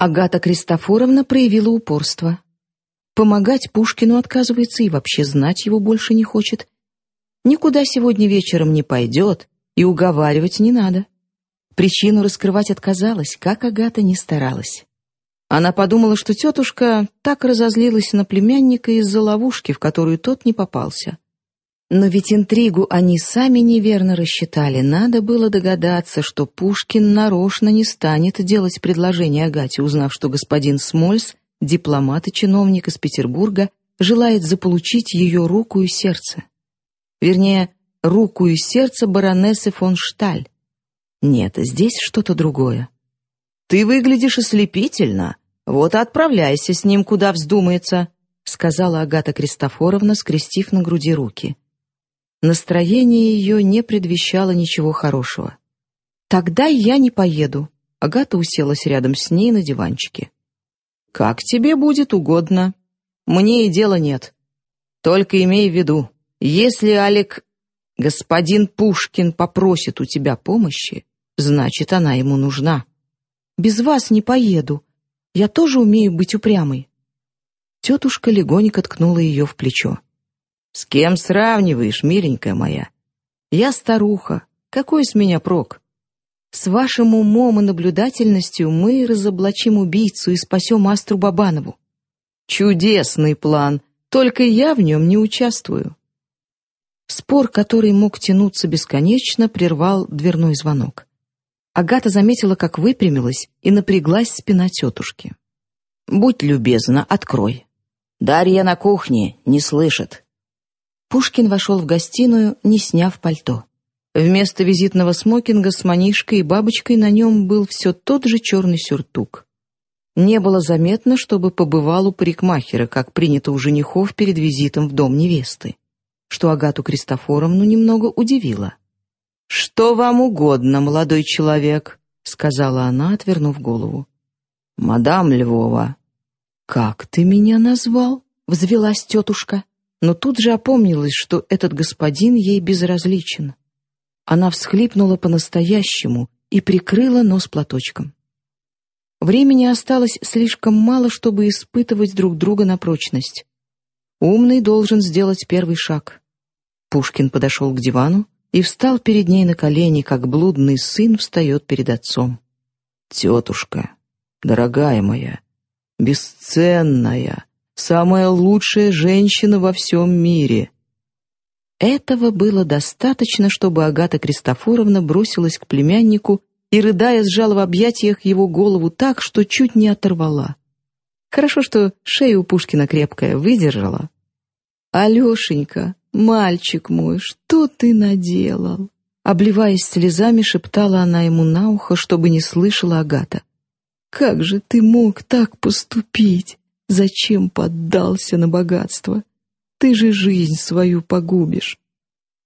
Агата Кристофоровна проявила упорство. Помогать Пушкину отказывается и вообще знать его больше не хочет. Никуда сегодня вечером не пойдет, и уговаривать не надо. Причину раскрывать отказалась, как Агата не старалась. Она подумала, что тетушка так разозлилась на племянника из-за ловушки, в которую тот не попался. Но ведь интригу они сами неверно рассчитали. Надо было догадаться, что Пушкин нарочно не станет делать предложение Агате, узнав, что господин Смольс, дипломат и чиновник из Петербурга, желает заполучить ее руку и сердце. Вернее, руку и сердце баронессы фон Шталь. Нет, здесь что-то другое. «Ты выглядишь ослепительно. Вот и отправляйся с ним, куда вздумается», сказала Агата Кристофоровна, скрестив на груди руки. Настроение ее не предвещало ничего хорошего. «Тогда я не поеду», — Агата уселась рядом с ней на диванчике. «Как тебе будет угодно. Мне и дела нет. Только имей в виду, если Алик, господин Пушкин, попросит у тебя помощи, значит, она ему нужна. Без вас не поеду. Я тоже умею быть упрямой». Тетушка легонько ткнула ее в плечо. «С кем сравниваешь, миленькая моя? Я старуха. Какой с меня прок? С вашим умом и наблюдательностью мы разоблачим убийцу и спасем Астру Бабанову. Чудесный план, только я в нем не участвую». Спор, который мог тянуться бесконечно, прервал дверной звонок. Агата заметила, как выпрямилась и напряглась спина тетушки. «Будь любезна, открой. Дарья на кухне, не слышит». Пушкин вошел в гостиную, не сняв пальто. Вместо визитного смокинга с манишкой и бабочкой на нем был все тот же черный сюртук. Не было заметно, чтобы побывал у парикмахера, как принято у женихов перед визитом в дом невесты, что Агату Кристофоровну немного удивило. «Что вам угодно, молодой человек?» — сказала она, отвернув голову. «Мадам Львова». «Как ты меня назвал?» — взвелась тетушка но тут же опомнилась, что этот господин ей безразличен. Она всхлипнула по-настоящему и прикрыла нос платочком. Времени осталось слишком мало, чтобы испытывать друг друга на прочность. Умный должен сделать первый шаг. Пушкин подошел к дивану и встал перед ней на колени, как блудный сын встает перед отцом. «Тетушка, дорогая моя, бесценная!» Самая лучшая женщина во всем мире. Этого было достаточно, чтобы Агата Кристофоровна бросилась к племяннику и, рыдая, сжала в объятиях его голову так, что чуть не оторвала. Хорошо, что шея у Пушкина крепкая, выдержала. «Алешенька, мальчик мой, что ты наделал?» Обливаясь слезами, шептала она ему на ухо, чтобы не слышала Агата. «Как же ты мог так поступить? Зачем поддался на богатство? Ты же жизнь свою погубишь.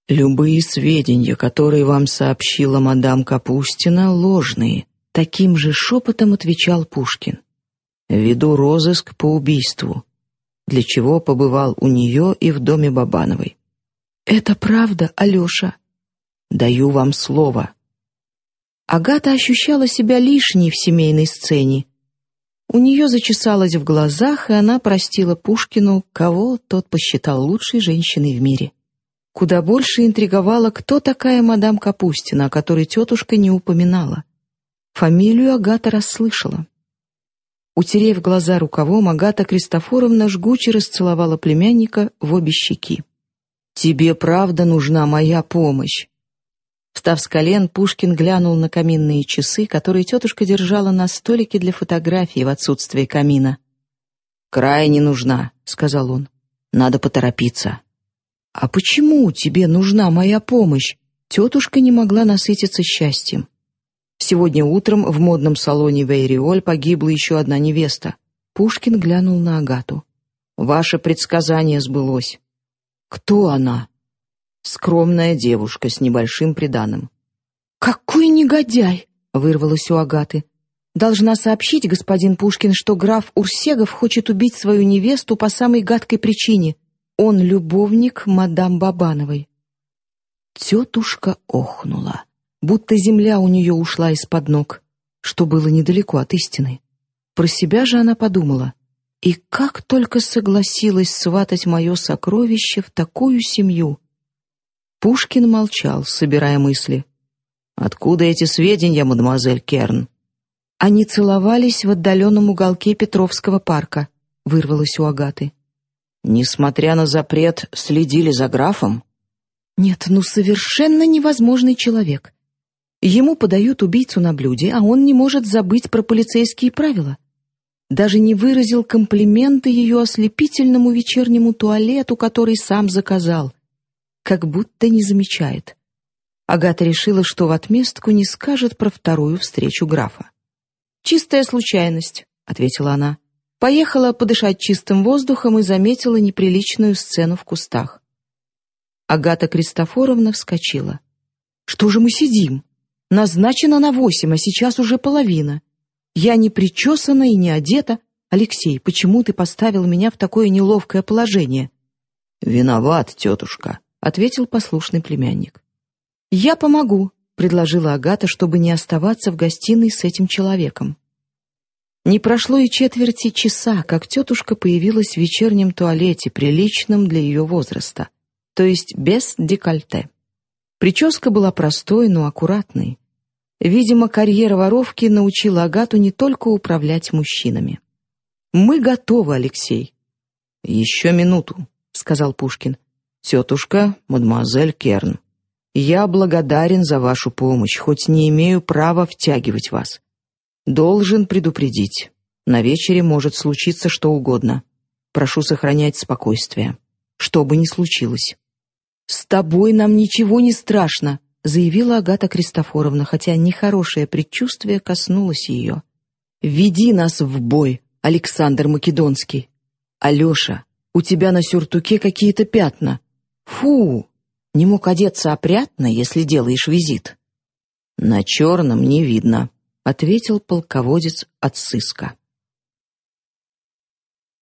Любые сведения, которые вам сообщила мадам Капустина, ложные, таким же шепотом отвечал Пушкин. Веду розыск по убийству, для чего побывал у нее и в доме Бабановой. Это правда, Алеша? Даю вам слово. Агата ощущала себя лишней в семейной сцене у нее зачесалось в глазах, и она простила Пушкину, кого тот посчитал лучшей женщиной в мире. Куда больше интриговала, кто такая мадам Капустина, о которой тетушка не упоминала. Фамилию Агата расслышала. Утерев глаза рукавом, Агата Кристофоровна жгуче расцеловала племянника в обе щеки. «Тебе правда нужна моя помощь?» Встав с колен, Пушкин глянул на каминные часы, которые тетушка держала на столике для фотографии в отсутствие камина. «Крайне нужна», — сказал он. «Надо поторопиться». «А почему тебе нужна моя помощь?» Тетушка не могла насытиться счастьем. Сегодня утром в модном салоне Вейриоль погибла еще одна невеста. Пушкин глянул на Агату. «Ваше предсказание сбылось». «Кто она?» Скромная девушка с небольшим приданым. «Какой негодяй!» — вырвалось у Агаты. «Должна сообщить, господин Пушкин, что граф Урсегов хочет убить свою невесту по самой гадкой причине. Он любовник мадам Бабановой». Тетушка охнула, будто земля у нее ушла из-под ног, что было недалеко от истины. Про себя же она подумала. И как только согласилась сватать мое сокровище в такую семью. Пушкин молчал, собирая мысли. «Откуда эти сведения, мадемуазель Керн?» Они целовались в отдаленном уголке Петровского парка, вырвалось у Агаты. Несмотря на запрет, следили за графом? Нет, ну совершенно невозможный человек. Ему подают убийцу на блюде, а он не может забыть про полицейские правила. Даже не выразил комплименты ее ослепительному вечернему туалету, который сам заказал. Как будто не замечает. Агата решила, что в отместку не скажет про вторую встречу графа. «Чистая случайность», — ответила она. Поехала подышать чистым воздухом и заметила неприличную сцену в кустах. Агата Кристофоровна вскочила. «Что же мы сидим? Назначено на восемь, а сейчас уже половина. Я не причесана и не одета. Алексей, почему ты поставил меня в такое неловкое положение?» «Виноват, тетушка», — ответил послушный племянник. «Я помогу», — предложила Агата, чтобы не оставаться в гостиной с этим человеком. Не прошло и четверти часа, как тетушка появилась в вечернем туалете, приличном для ее возраста, то есть без декольте. Прическа была простой, но аккуратной. Видимо, карьера воровки научила Агату не только управлять мужчинами. «Мы готовы, Алексей». «Еще минуту», — сказал Пушкин. «Тетушка, мадемуазель Керн, я благодарен за вашу помощь, хоть не имею права втягивать вас. Должен предупредить. На вечере может случиться что угодно. Прошу сохранять спокойствие. Что бы ни случилось. «С тобой нам ничего не страшно», — заявила Агата Кристофоровна, хотя нехорошее предчувствие коснулось ее. «Веди нас в бой, Александр Македонский». «Алеша, у тебя на сюртуке какие-то пятна». «Фу, не мог одеться опрятно, если делаешь визит. На черном не видно, ответил полководец от сыска.